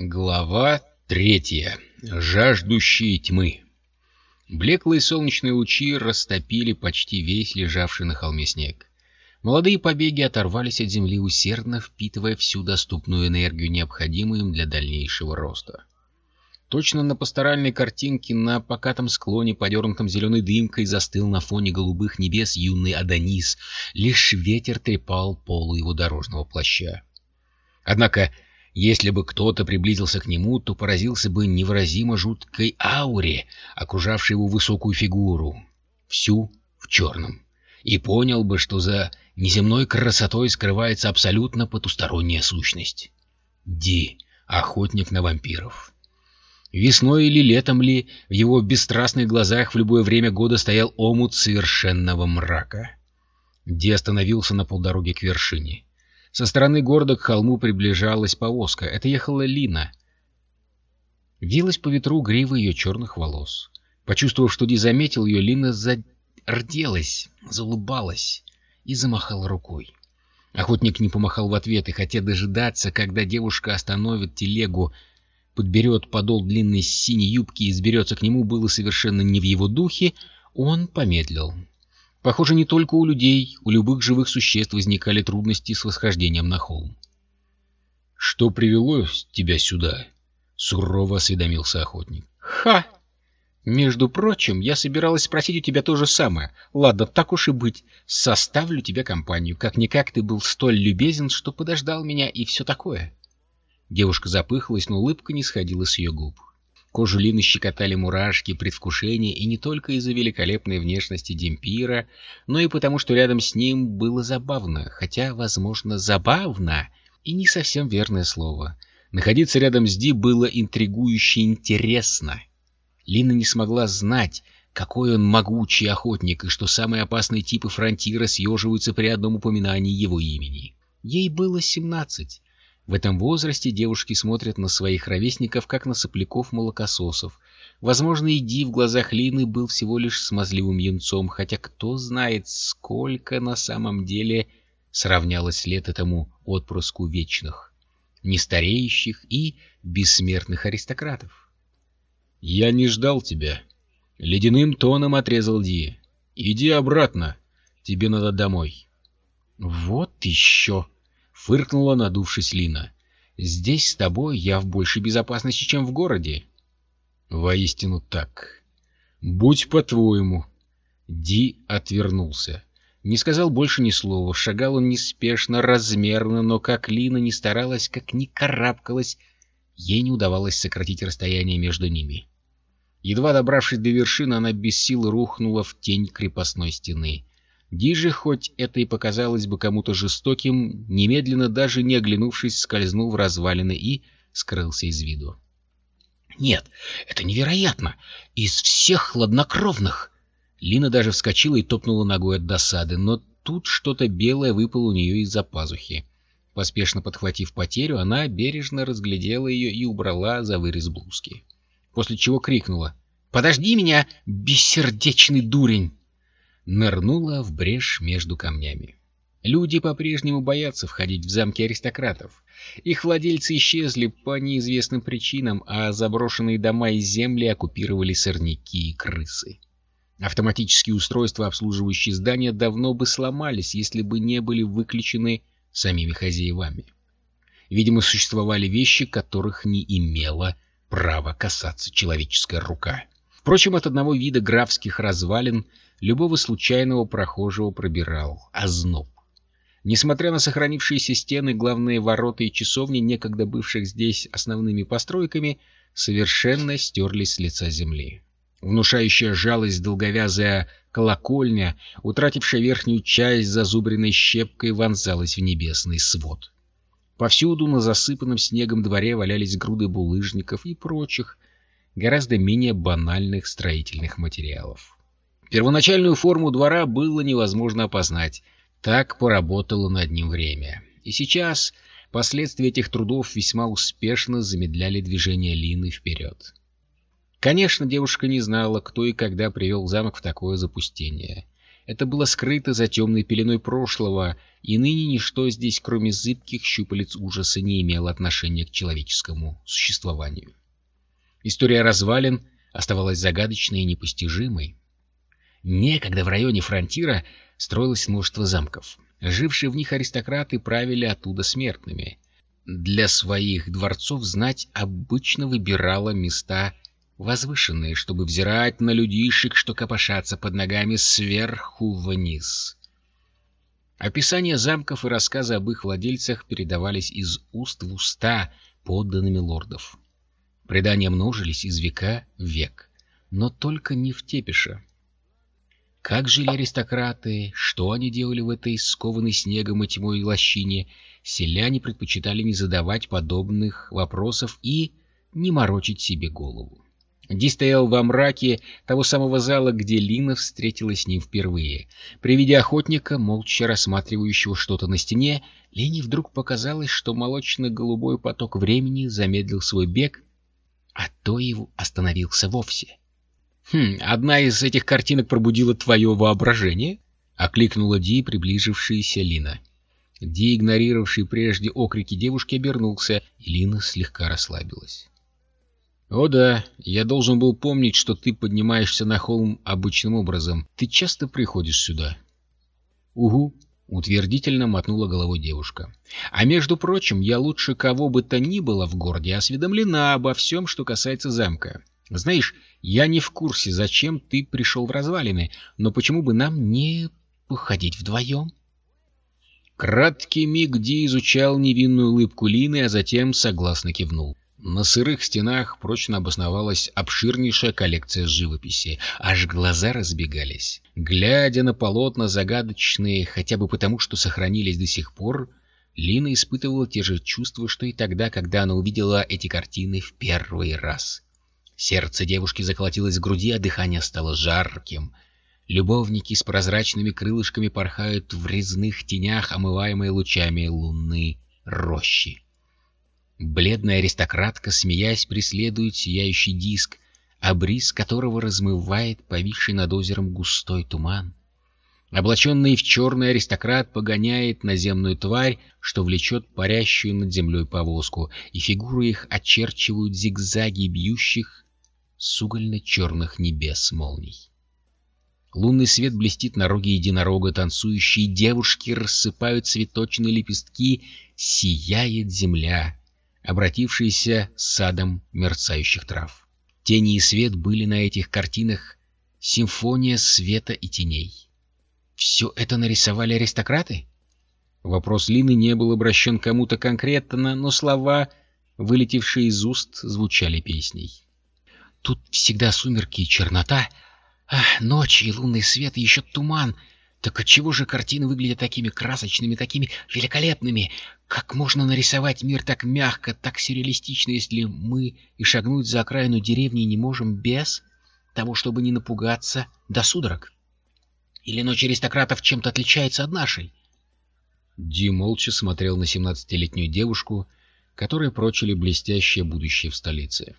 Глава третья. Жаждущие тьмы. Блеклые солнечные лучи растопили почти весь лежавший на холме снег. Молодые побеги оторвались от земли, усердно впитывая всю доступную энергию, необходимую им для дальнейшего роста. Точно на пасторальной картинке на покатом склоне, подернутом зеленой дымкой, застыл на фоне голубых небес юный Адонис. Лишь ветер трепал полу его дорожного плаща. Однако, если бы кто-то приблизился к нему, то поразился бы невыразимо жуткой ауре, окружавшей его высокую фигуру, всю в черном, и понял бы, что за неземной красотой скрывается абсолютно потусторонняя сущность. Ди, охотник на вампиров. Весной или летом ли в его бесстрастных глазах в любое время года стоял омут совершенного мрака. Ди остановился на полдороге к вершине. Со стороны города к холму приближалась повозка. Это ехала Лина. Вилась по ветру грива ее черных волос. Почувствовав, что Ди заметил ее, Лина зарделась, заулыбалась и замахала рукой. Охотник не помахал в ответ, и хотя дожидаться, когда девушка остановит телегу, подберет подол длинной синей юбки и сберется к нему, было совершенно не в его духе, он помедлил. Похоже, не только у людей, у любых живых существ возникали трудности с восхождением на холм. — Что привело тебя сюда? — сурово осведомился охотник. — Ха! Между прочим, я собиралась спросить у тебя то же самое. Ладно, так уж и быть, составлю тебе компанию. Как-никак ты был столь любезен, что подождал меня и все такое. Девушка запыхалась, но улыбка не сходила с ее губ. Кожу Лины щекотали мурашки, предвкушение, и не только из-за великолепной внешности Демпира, но и потому, что рядом с ним было забавно, хотя, возможно, забавно и не совсем верное слово. Находиться рядом с Ди было интригующе интересно. Лина не смогла знать, какой он могучий охотник, и что самые опасные типы фронтира съеживаются при одном упоминании его имени. Ей было семнадцать, в этом возрасте девушки смотрят на своих ровесников, как на сопляков-молокососов. Возможно, Иди в глазах Лины был всего лишь смазливым юнцом, хотя кто знает, сколько на самом деле сравнялось лет этому отпрыску вечных, нестареющих и бессмертных аристократов. «Я не ждал тебя», — ледяным тоном отрезал Ди. «Иди обратно, тебе надо домой». «Вот еще!» Фыркнула, надувшись Лина. «Здесь с тобой я в большей безопасности, чем в городе». «Воистину так. Будь по-твоему». Ди отвернулся. Не сказал больше ни слова. Шагал он неспешно, размерно, но как Лина не старалась, как ни карабкалась, ей не удавалось сократить расстояние между ними. Едва добравшись до вершины, она без сил рухнула в тень крепостной стены. Диже, хоть это и показалось бы кому-то жестоким, немедленно даже не оглянувшись, скользнул в развалины и скрылся из виду. «Нет, это невероятно! Из всех хладнокровных!» Лина даже вскочила и топнула ногой от досады, но тут что-то белое выпало у нее из-за пазухи. Поспешно подхватив потерю, она бережно разглядела ее и убрала за вырез блузки. После чего крикнула «Подожди меня, бессердечный дурень!» Нырнула в брешь между камнями. Люди по-прежнему боятся входить в замки аристократов. Их владельцы исчезли по неизвестным причинам, а заброшенные дома и земли оккупировали сорняки и крысы. Автоматические устройства, обслуживающие здания, давно бы сломались, если бы не были выключены самими хозяевами. Видимо, существовали вещи, которых не имела права касаться человеческая рука. Впрочем, от одного вида графских развалин любого случайного прохожего пробирал озноб. Несмотря на сохранившиеся стены, главные ворота и часовни, некогда бывших здесь основными постройками, совершенно стерлись с лица земли. Внушающая жалость долговязая колокольня, утратившая верхнюю часть зазубренной щепкой, вонзалась в небесный свод. Повсюду на засыпанном снегом дворе валялись груды булыжников и прочих, гораздо менее банальных строительных материалов. Первоначальную форму двора было невозможно опознать. Так поработало над ним время. И сейчас последствия этих трудов весьма успешно замедляли движение Лины вперед. Конечно, девушка не знала, кто и когда привел замок в такое запустение. это было скрыто за темной пеленой прошлого, и ныне ничто здесь, кроме зыбких щупалец ужаса, не имело отношения к человеческому существованию. История развалин оставалась загадочной и непостижимой. Некогда в районе фронтира строилось множество замков. Жившие в них аристократы правили оттуда смертными. Для своих дворцов знать обычно выбирала места возвышенные, чтобы взирать на людишек, что копошатся под ногами сверху вниз. Описания замков и рассказы об их владельцах передавались из уст в уста подданными лордов. Предания множились из века в век, но только не в Тепеше. Как жили аристократы, что они делали в этой скованной снегом и тьмой лощине, селяне предпочитали не задавать подобных вопросов и не морочить себе голову. Ди стоял во мраке того самого зала, где Лина встретилась с ним впервые. При виде охотника, молча рассматривающего что-то на стене, Лене вдруг показалось, что молочно-голубой поток времени замедлил свой бег, а то и остановился вовсе. «Хм, одна из этих картинок пробудила твое воображение?» — окликнула Ди, приближившаяся Лина. Ди, игнорировавший прежде окрики девушки, обернулся, и Лина слегка расслабилась. «О да, я должен был помнить, что ты поднимаешься на холм обычным образом. Ты часто приходишь сюда?» «Угу», — утвердительно мотнула головой девушка. «А между прочим, я лучше кого бы то ни было в городе осведомлена обо всем, что касается замка. Знаешь, я не в курсе, зачем ты пришел в развалины, но почему бы нам не походить вдвоем?» Краткий миг Ди изучал невинную улыбку Лины, а затем согласно кивнул. На сырых стенах прочно обосновалась обширнейшая коллекция живописи, аж глаза разбегались. Глядя на полотна загадочные, хотя бы потому, что сохранились до сих пор, Лина испытывала те же чувства, что и тогда, когда она увидела эти картины в первый раз. Сердце девушки заколотилось в груди, а дыхание стало жарким. Любовники с прозрачными крылышками порхают в резных тенях, омываемые лучами луны рощи. Бледная аристократка, смеясь, преследует сияющий диск, бриз которого размывает повисший над озером густой туман. Облаченный в черный аристократ погоняет наземную тварь, что влечет парящую над землей повозку, и фигуры их очерчивают зигзаги бьющих с угольно-черных небес молний. Лунный свет блестит на роге единорога, танцующие девушки рассыпают цветочные лепестки, сияет земля, обратившийся садом мерцающих трав. Тени и свет были на этих картинах симфония света и теней. Все это нарисовали аристократы? Вопрос Лины не был обращен кому-то конкретно, но слова, вылетевшие из уст, звучали песней. Тут всегда сумерки и чернота, а ночь и лунный свет, и еще туман — так отчего же картины выглядят такими красочными, такими великолепными? Как можно нарисовать мир так мягко, так сюрреалистично, если мы и шагнуть за окраину деревни не можем без того, чтобы не напугаться до судорог? Или ночь аристократов чем-то отличается от нашей? Ди молча смотрел на семнадцатилетнюю девушку, которой прочили блестящее будущее в столице.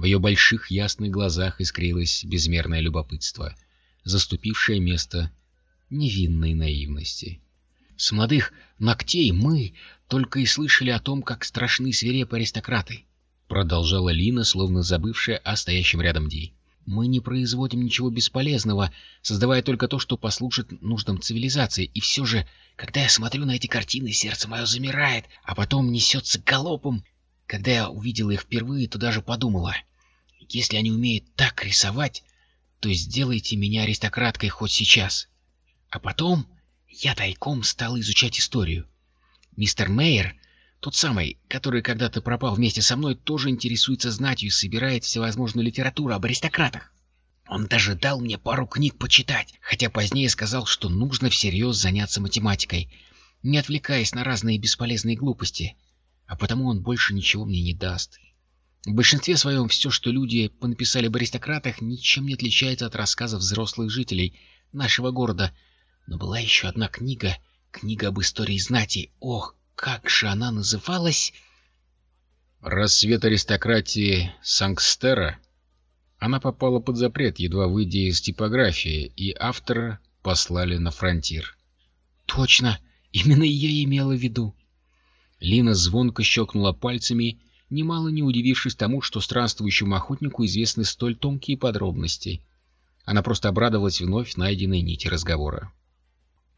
В ее больших ясных глазах искрилось безмерное любопытство, заступившее место невинной наивности. С молодых ногтей мы только и слышали о том, как страшны свирепые аристократы, продолжала Лина, словно забывшая о стоящем рядом Ди. Мы не производим ничего бесполезного, создавая только то, что послужит нуждам цивилизации. И все же, когда я смотрю на эти картины, сердце мое замирает, а потом несется галопом. Когда я увидела их впервые, то даже подумала, если они умеют так рисовать, то сделайте меня аристократкой хоть сейчас. А потом я тайком стал изучать историю. Мистер Мейер, тот самый, который когда-то пропал вместе со мной, тоже интересуется знатью и собирает всевозможную литературу об аристократах. Он даже дал мне пару книг почитать, хотя позднее сказал, что нужно всерьез заняться математикой, не отвлекаясь на разные бесполезные глупости, а потому он больше ничего мне не даст. В большинстве своем все, что люди понаписали об аристократах, ничем не отличается от рассказов взрослых жителей нашего города — но была еще одна книга, книга об истории знати. Ох, как же она называлась? «Рассвет аристократии Сангстера». Она попала под запрет, едва выйдя из типографии, и автор послали на фронтир. Точно, именно ее имела в виду. Лина звонко щелкнула пальцами, немало не удивившись тому, что странствующему охотнику известны столь тонкие подробности. Она просто обрадовалась вновь найденной нити разговора.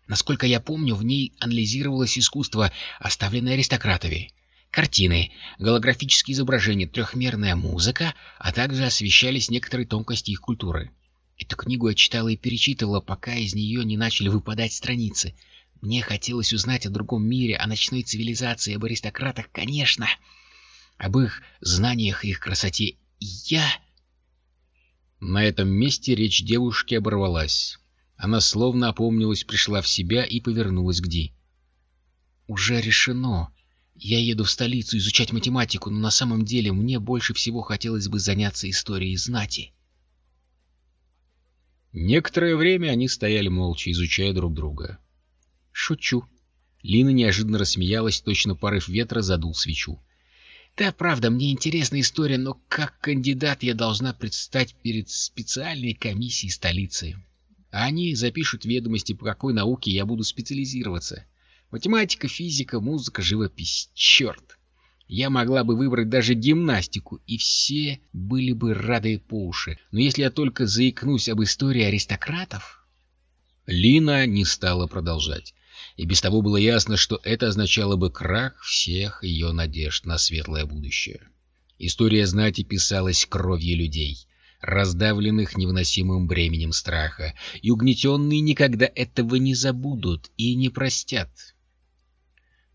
Насколько я помню, в ней анализировалось искусство, оставленное аристократами. Картины, голографические изображения, трехмерная музыка, а также освещались некоторые тонкости их культуры. Эту книгу я читала и перечитывала, пока из нее не начали выпадать страницы. Мне хотелось узнать о другом мире, о ночной цивилизации, об аристократах, конечно, об их знаниях и их красоте. И я... На этом месте речь девушки оборвалась. Она словно опомнилась, пришла в себя и повернулась к Ди. «Уже решено. Я еду в столицу изучать математику, но на самом деле мне больше всего хотелось бы заняться историей знати». Некоторое время они стояли молча, изучая друг друга. «Шучу». Лина неожиданно рассмеялась, точно порыв ветра задул свечу. «Да, правда, мне интересна история, но как кандидат я должна предстать перед специальной комиссией столицы. Они запишут ведомости, по какой науке я буду специализироваться. Математика, физика, музыка, живопись. Черт! Я могла бы выбрать даже гимнастику, и все были бы рады по уши. Но если я только заикнусь об истории аристократов... Лина не стала продолжать. И без того было ясно, что это означало бы крах всех ее надежд на светлое будущее. История знати писалась кровью людей, раздавленных невыносимым бременем страха, и угнетенные никогда этого не забудут и не простят.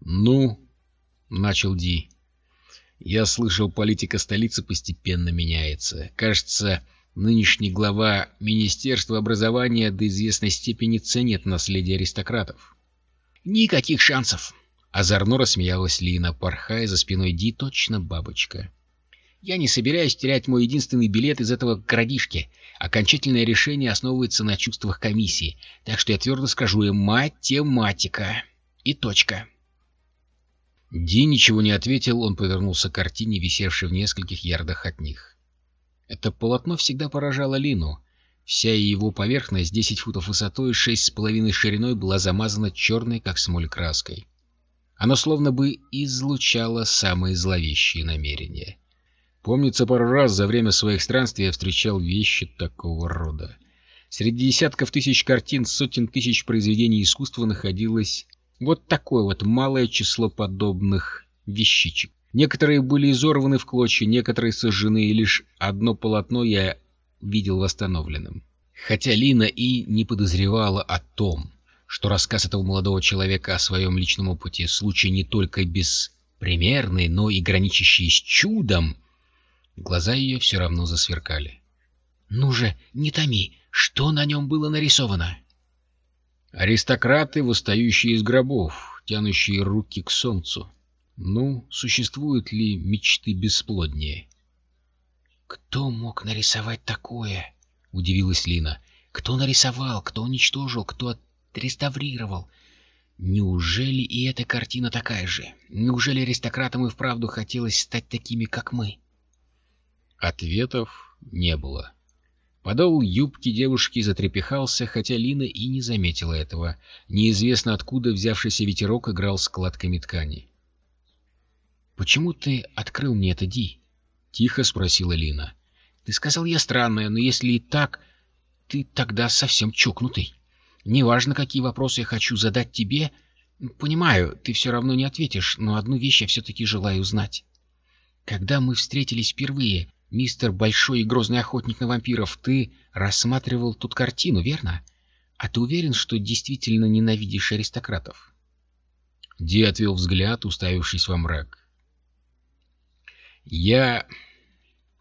«Ну», — начал Ди, — «я слышал, политика столицы постепенно меняется. Кажется, нынешний глава Министерства образования до известной степени ценит наследие аристократов». «Никаких шансов!» — озорно рассмеялась Лина, порхая за спиной Ди точно бабочка. Я не собираюсь терять мой единственный билет из этого городишки. Окончательное решение основывается на чувствах комиссии, так что я твердо скажу им «математика». И точка. Ди ничего не ответил, он повернулся к картине, висевшей в нескольких ярдах от них. Это полотно всегда поражало Лину. Вся его поверхность, 10 футов высотой и шесть с половиной шириной, была замазана черной, как смоль, краской. Оно словно бы излучало самые зловещие намерения. Помнится, пару раз за время своих странствий я встречал вещи такого рода. Среди десятков тысяч картин, сотен тысяч произведений искусства находилось вот такое вот малое число подобных вещичек. Некоторые были изорваны в клочья, некоторые сожжены, и лишь одно полотно я видел восстановленным. Хотя Лина и не подозревала о том, что рассказ этого молодого человека о своем личном опыте случай не только беспримерный, но и граничащий с чудом, Глаза ее все равно засверкали. «Ну же, не томи! Что на нем было нарисовано?» «Аристократы, восстающие из гробов, тянущие руки к солнцу. Ну, существуют ли мечты бесплоднее?» «Кто мог нарисовать такое?» — удивилась Лина. «Кто нарисовал, кто уничтожил, кто отреставрировал? Неужели и эта картина такая же? Неужели аристократам и вправду хотелось стать такими, как мы?» Ответов не было. Подол юбки девушки затрепехался, хотя Лина и не заметила этого. Неизвестно откуда взявшийся ветерок играл складками ткани. «Почему ты открыл мне это, Ди?» — тихо спросила Лина. «Ты сказал, я странная, но если и так, ты тогда совсем чокнутый. Неважно, какие вопросы я хочу задать тебе. Понимаю, ты все равно не ответишь, но одну вещь я все-таки желаю знать. Когда мы встретились впервые, Мистер Большой и Грозный Охотник на Вампиров, ты рассматривал тут картину, верно? А ты уверен, что действительно ненавидишь аристократов? Ди отвел взгляд, уставившись во мрак. Я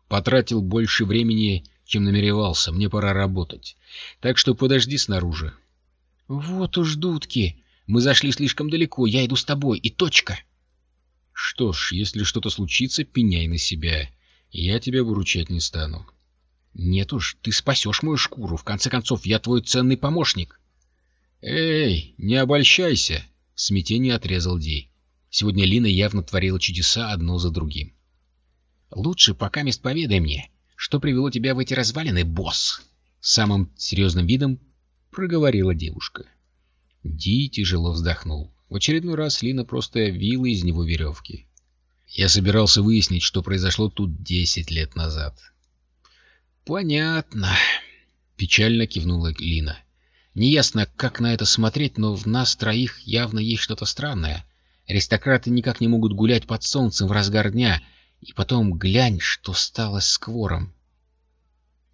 потратил больше времени, чем намеревался. Мне пора работать. Так что подожди снаружи. Вот уж, дудки. Мы зашли слишком далеко. Я иду с тобой. И точка. Что ж, если что-то случится, пеняй на себя. Я тебя выручать не стану. Нет уж, ты спасешь мою шкуру. В конце концов, я твой ценный помощник. Эй, не обольщайся, в смятении отрезал Ди. Сегодня Лина явно творила чудеса одно за другим. Лучше пока мест поведай мне, что привело тебя в эти развалины, босс. Самым серьезным видом проговорила девушка. Ди тяжело вздохнул. В очередной раз Лина просто вила из него веревки. Я собирался выяснить, что произошло тут десять лет назад. «Понятно», — печально кивнула Лина. «Неясно, как на это смотреть, но в нас троих явно есть что-то странное. Аристократы никак не могут гулять под солнцем в разгар дня, и потом глянь, что стало с Квором».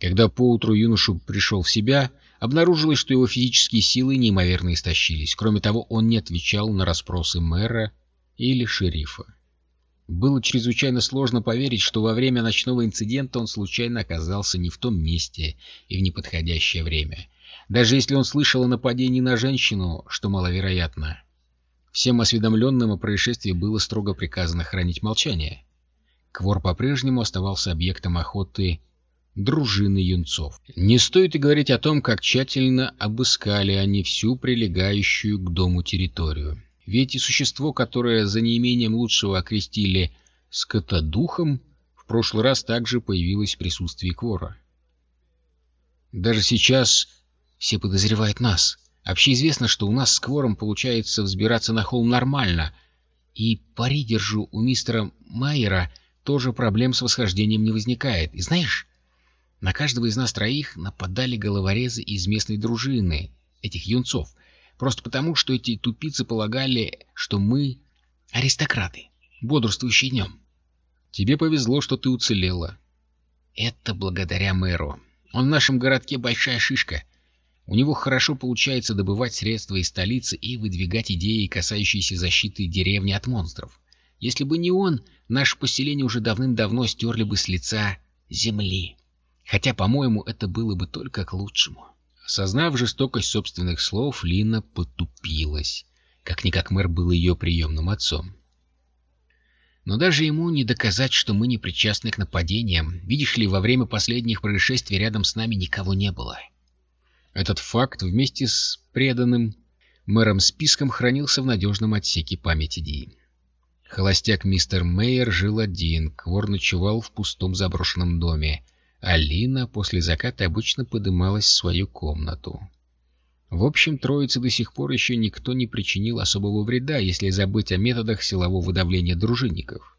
Когда поутру юношу пришел в себя, обнаружилось, что его физические силы неимоверно истощились. Кроме того, он не отвечал на расспросы мэра или шерифа. Было чрезвычайно сложно поверить, что во время ночного инцидента он случайно оказался не в том месте и в неподходящее время. Даже если он слышал о нападении на женщину, что маловероятно. Всем осведомленным о происшествии было строго приказано хранить молчание. Квор по-прежнему оставался объектом охоты дружины юнцов. Не стоит и говорить о том, как тщательно обыскали они всю прилегающую к дому территорию. Ведь и существо, которое за неимением лучшего окрестили скотодухом, в прошлый раз также появилось в присутствии Квора. Даже сейчас все подозревают нас. Общеизвестно, что у нас с Квором получается взбираться на холм нормально, и пари держу у мистера Майера тоже проблем с восхождением не возникает. И знаешь, на каждого из нас троих нападали головорезы из местной дружины, этих юнцов, просто потому, что эти тупицы полагали, что мы аристократы, бодрствующие днем. Тебе повезло, что ты уцелела. Это благодаря мэру. Он в нашем городке большая шишка. У него хорошо получается добывать средства из столицы и выдвигать идеи, касающиеся защиты деревни от монстров. Если бы не он, наше поселение уже давным-давно стерли бы с лица земли. Хотя, по-моему, это было бы только к лучшему. Осознав жестокость собственных слов, Лина потупилась. Как-никак мэр был ее приемным отцом. Но даже ему не доказать, что мы не причастны к нападениям. Видишь ли, во время последних происшествий рядом с нами никого не было. Этот факт вместе с преданным мэром списком хранился в надежном отсеке памяти Ди. Холостяк мистер Мейер жил один, Квор ночевал в пустом заброшенном доме, Алина после заката обычно подымалась в свою комнату. В общем, троице до сих пор еще никто не причинил особого вреда, если забыть о методах силового выдавления дружинников.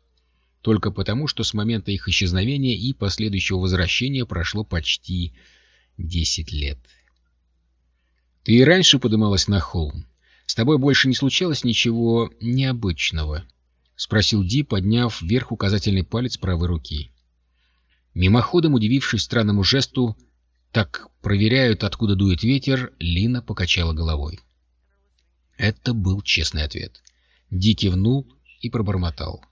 Только потому, что с момента их исчезновения и последующего возвращения прошло почти десять лет. «Ты и раньше подымалась на холм. С тобой больше не случалось ничего необычного?» — спросил Ди, подняв вверх указательный палец правой руки. Мимоходом, удивившись странному жесту, так проверяют, откуда дует ветер, Лина покачала головой. Это был честный ответ. Ди кивнул и пробормотал.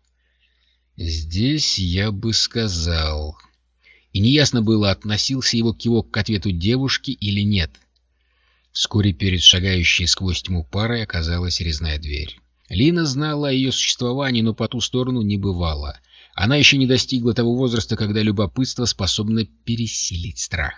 «Здесь я бы сказал...» И неясно было, относился его кивок к ответу девушки или нет. Вскоре перед шагающей сквозь тьму парой оказалась резная дверь. Лина знала о ее существовании, но по ту сторону не бывало — она еще не достигла того возраста, когда любопытство способно пересилить страх.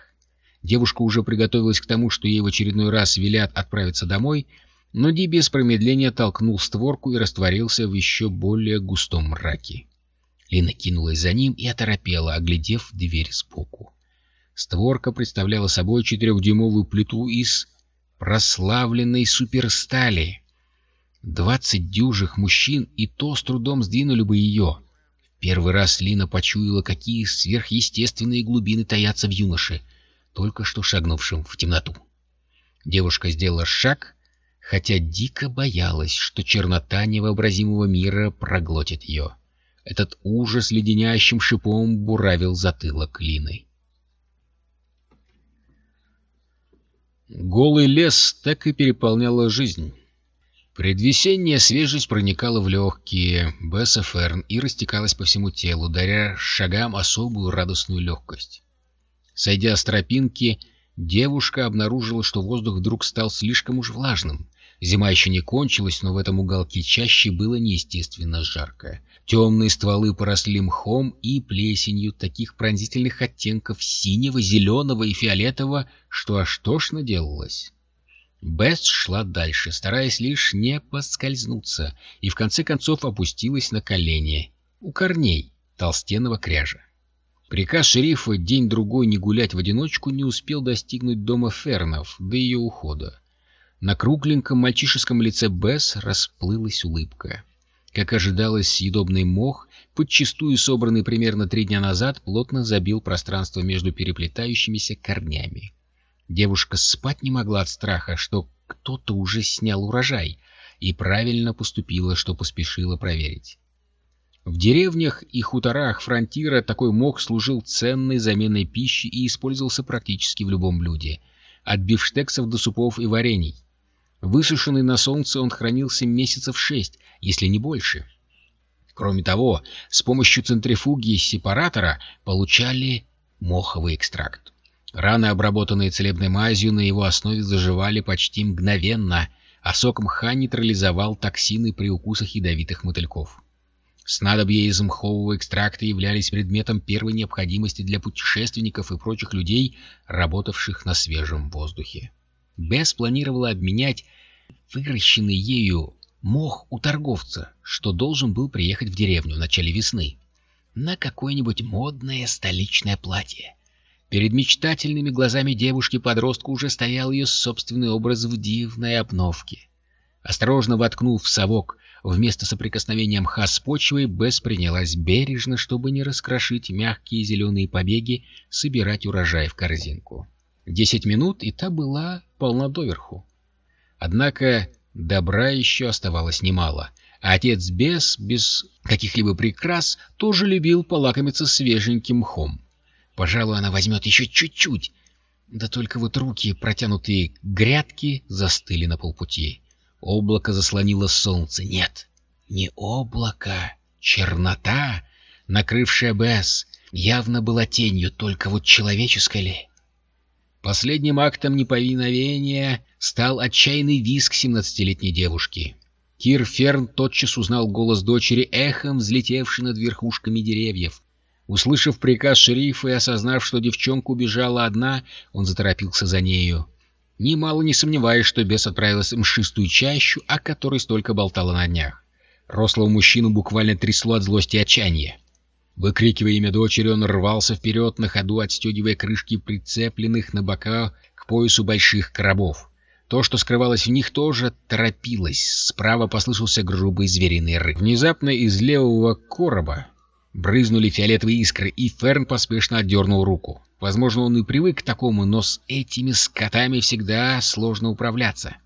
Девушка уже приготовилась к тому, что ей в очередной раз велят отправиться домой, но Ди без промедления толкнул створку и растворился в еще более густом мраке. Лина кинулась за ним и оторопела, оглядев дверь сбоку. Створка представляла собой четырехдюймовую плиту из прославленной суперстали. Двадцать дюжих мужчин и то с трудом сдвинули бы ее — Первый раз Лина почуяла, какие сверхъестественные глубины таятся в юноше, только что шагнувшем в темноту. Девушка сделала шаг, хотя дико боялась, что чернота невообразимого мира проглотит ее. Этот ужас леденящим шипом буравил затылок Лины. Голый лес так и переполняла жизнь. Предвесенняя свежесть проникала в легкие БСФР и растекалась по всему телу, даря шагам особую радостную легкость. Сойдя с тропинки, девушка обнаружила, что воздух вдруг стал слишком уж влажным. Зима еще не кончилась, но в этом уголке чаще было неестественно жарко. Темные стволы поросли мхом и плесенью таких пронзительных оттенков синего, зеленого и фиолетового, что аж тошно делалось. Бест шла дальше, стараясь лишь не поскользнуться, и в конце концов опустилась на колени у корней толстенного кряжа. Приказ шерифа день-другой не гулять в одиночку не успел достигнуть дома Фернов до ее ухода. На кругленьком мальчишеском лице Бесс расплылась улыбка. Как ожидалось, съедобный мох, подчистую собранный примерно три дня назад, плотно забил пространство между переплетающимися корнями. Девушка спать не могла от страха, что кто-то уже снял урожай, и правильно поступила, что поспешила проверить. В деревнях и хуторах фронтира такой мох служил ценной заменой пищи и использовался практически в любом блюде, от бифштексов до супов и варений. Высушенный на солнце он хранился месяцев шесть, если не больше. Кроме того, с помощью центрифуги и сепаратора получали моховый экстракт. Раны, обработанные целебной мазью, на его основе заживали почти мгновенно, а сок мха нейтрализовал токсины при укусах ядовитых мотыльков. Снадобья из мхового экстракта являлись предметом первой необходимости для путешественников и прочих людей, работавших на свежем воздухе. Бесс планировала обменять выращенный ею мох у торговца, что должен был приехать в деревню в начале весны, на какое-нибудь модное столичное платье. Перед мечтательными глазами девушки-подростка уже стоял ее собственный образ в дивной обновке. Осторожно воткнув совок вместо соприкосновения мха с почвой, Бесс принялась бережно, чтобы не раскрошить мягкие зеленые побеги, собирать урожай в корзинку. Десять минут, и та была полна доверху. Однако добра еще оставалось немало, а отец Бес, без каких-либо прикрас, тоже любил полакомиться свеженьким мхом. Пожалуй, она возьмет еще чуть-чуть. Да только вот руки, протянутые к грядке, застыли на полпути. Облако заслонило солнце. Нет, не облако, чернота, накрывшая Бес, явно была тенью, только вот человеческой ли? Последним актом неповиновения стал отчаянный визг семнадцатилетней девушки. Кир Ферн тотчас узнал голос дочери, эхом взлетевший над верхушками деревьев. Услышав приказ шерифа и осознав, что девчонка убежала одна, он заторопился за нею. Немало не сомневаясь, что бес отправилась в мшистую чащу, о которой столько болтала на днях. Рослого мужчину буквально трясло от злости и отчаяния. Выкрикивая имя дочери, он рвался вперед, на ходу отстегивая крышки прицепленных на бока к поясу больших коробов. То, что скрывалось в них, тоже торопилось. Справа послышался грубый звериный рык. Внезапно из левого короба брызнули фиолетовые искры, и Ферн поспешно отдернул руку. Возможно, он и привык к такому, но с этими скотами всегда сложно управляться.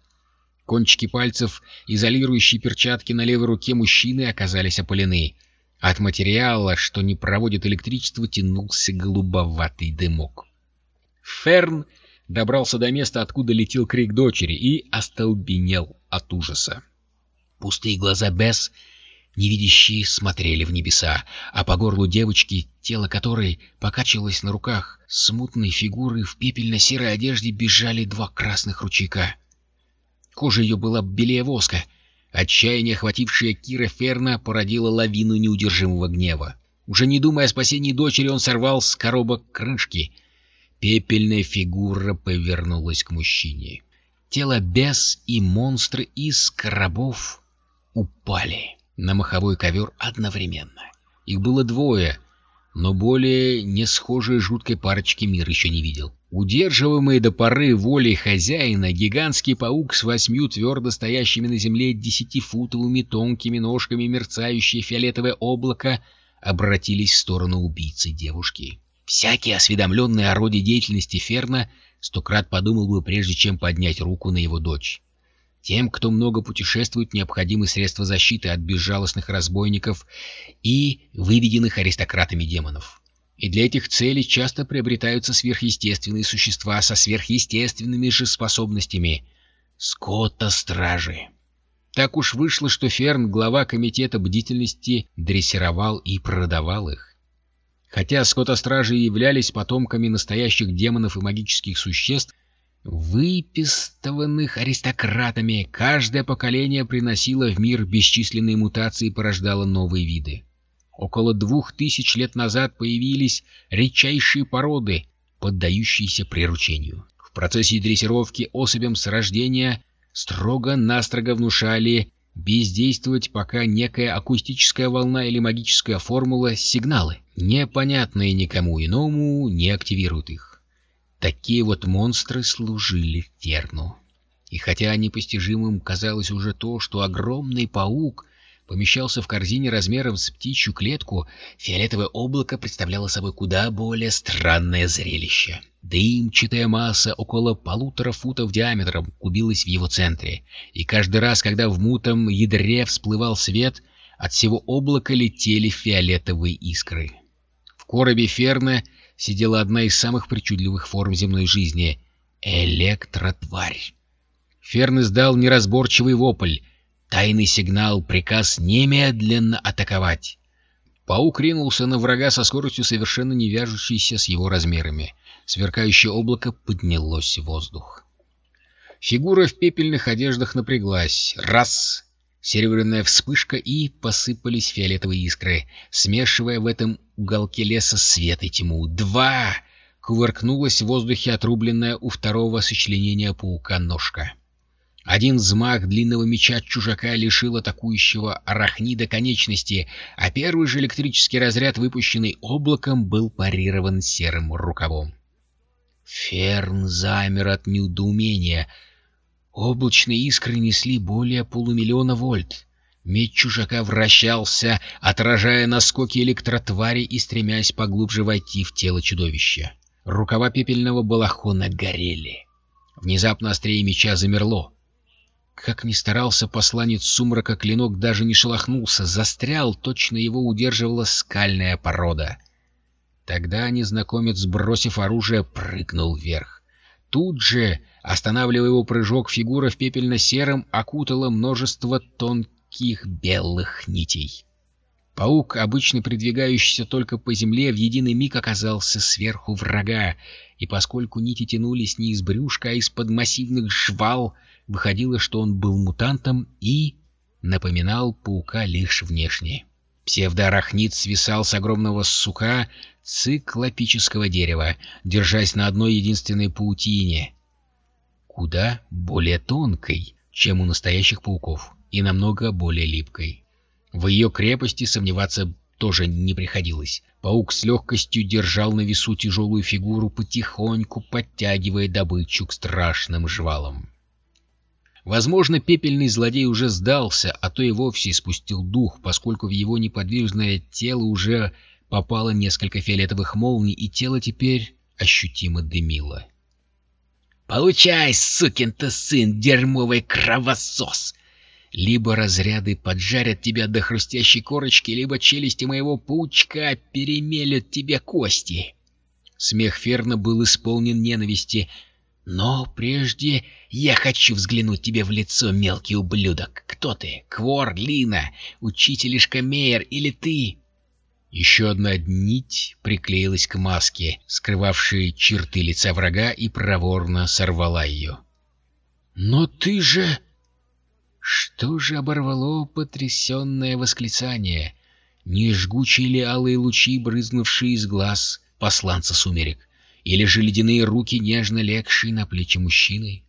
Кончики пальцев, изолирующие перчатки на левой руке мужчины, оказались опалены — от материала, что не проводит электричество, тянулся голубоватый дымок. Ферн добрался до места, откуда летел крик дочери, и остолбенел от ужаса. Пустые глаза Бесс, невидящие, смотрели в небеса, а по горлу девочки, тело которой покачивалось на руках, смутной фигуры в пепельно-серой одежде бежали два красных ручейка. Кожа ее была белее воска — Отчаяние, охватившее Кира Ферна, породило лавину неудержимого гнева. Уже не думая о спасении дочери, он сорвал с коробок крышки. Пепельная фигура повернулась к мужчине. Тело бес и монстры из коробов упали на маховой ковер одновременно. Их было двое, но более не схожей жуткой парочки мир еще не видел. Удерживаемый до поры волей хозяина, гигантский паук с восьмью твердо стоящими на земле десятифутовыми тонкими ножками мерцающее фиолетовое облако обратились в сторону убийцы девушки. Всякий осведомленный о роде деятельности Ферна стократ подумал бы, прежде чем поднять руку на его дочь. Тем, кто много путешествует, необходимы средства защиты от безжалостных разбойников и выведенных аристократами демонов. И для этих целей часто приобретаются сверхъестественные существа со сверхъестественными же способностями. Скотта-стражи. Так уж вышло, что Ферн, глава комитета бдительности, дрессировал и продавал их. Хотя скотостражи являлись потомками настоящих демонов и магических существ, выпистованных аристократами, каждое поколение приносило в мир бесчисленные мутации и порождало новые виды. Около двух тысяч лет назад появились редчайшие породы, поддающиеся приручению. В процессе дрессировки особям с рождения строго-настрого внушали бездействовать, пока некая акустическая волна или магическая формула, сигналы, непонятные никому иному, не активируют их. Такие вот монстры служили Ферну. И хотя непостижимым казалось уже то, что огромный паук помещался в корзине размером с птичью клетку, фиолетовое облако представляло собой куда более странное зрелище. Дымчатая масса около полутора футов диаметром клубилась в его центре, и каждый раз, когда в мутом ядре всплывал свет, от всего облака летели фиолетовые искры. В коробе Ферна сидела одна из самых причудливых форм земной жизни — электротварь. Ферн издал неразборчивый вопль — Тайный сигнал, приказ немедленно атаковать. Паук ринулся на врага со скоростью, совершенно не вяжущейся с его размерами. Сверкающее облако поднялось в воздух. Фигура в пепельных одеждах напряглась. Раз! Серебряная вспышка, и посыпались фиолетовые искры, смешивая в этом уголке леса свет и тьму. Два! Кувыркнулась в воздухе отрубленная у второго сочленения паука ножка. Один взмах длинного меча чужака лишил атакующего арахнида конечности, а первый же электрический разряд, выпущенный облаком, был парирован серым рукавом. Ферн замер от недоумения. Облачные искры несли более полумиллиона вольт. Меч чужака вращался, отражая наскоки электротвари и стремясь поглубже войти в тело чудовища. Рукава пепельного балахона горели. Внезапно острее меча замерло. Как ни старался посланец сумрака, клинок даже не шелохнулся, застрял, точно его удерживала скальная порода. Тогда незнакомец, бросив оружие, прыгнул вверх. Тут же, останавливая его прыжок, фигура в пепельно-сером окутала множество тонких белых нитей. Паук, обычно передвигающийся только по земле, в единый миг оказался сверху врага, и поскольку нити тянулись не из брюшка, а из-под массивных жвал, выходило, что он был мутантом и напоминал паука лишь внешне. Псевдоарахнит свисал с огромного сука циклопического дерева, держась на одной единственной паутине, куда более тонкой, чем у настоящих пауков, и намного более липкой. В ее крепости сомневаться тоже не приходилось. Паук с легкостью держал на весу тяжелую фигуру, потихоньку подтягивая добычу к страшным жвалам. Возможно, пепельный злодей уже сдался, а то и вовсе спустил дух, поскольку в его неподвижное тело уже попало несколько фиолетовых молний, и тело теперь ощутимо дымило. «Получай, сукин ты сын, дерьмовый кровосос!» Либо разряды поджарят тебя до хрустящей корочки, либо челюсти моего паучка перемелют тебе кости. Смех Ферна был исполнен ненависти, но прежде я хочу взглянуть тебе в лицо, мелкий ублюдок. Кто ты? Квор, Лина, учитель Шкамейер или ты? Еще одна нить приклеилась к маске, скрывавшей черты лица врага, и проворно сорвала ее. «Но ты же...» Что же оборвало потрясенное восклицание? Не жгучие ли алые лучи, брызнувшие из глаз посланца сумерек? Или же ледяные руки, нежно легшие на плечи мужчины?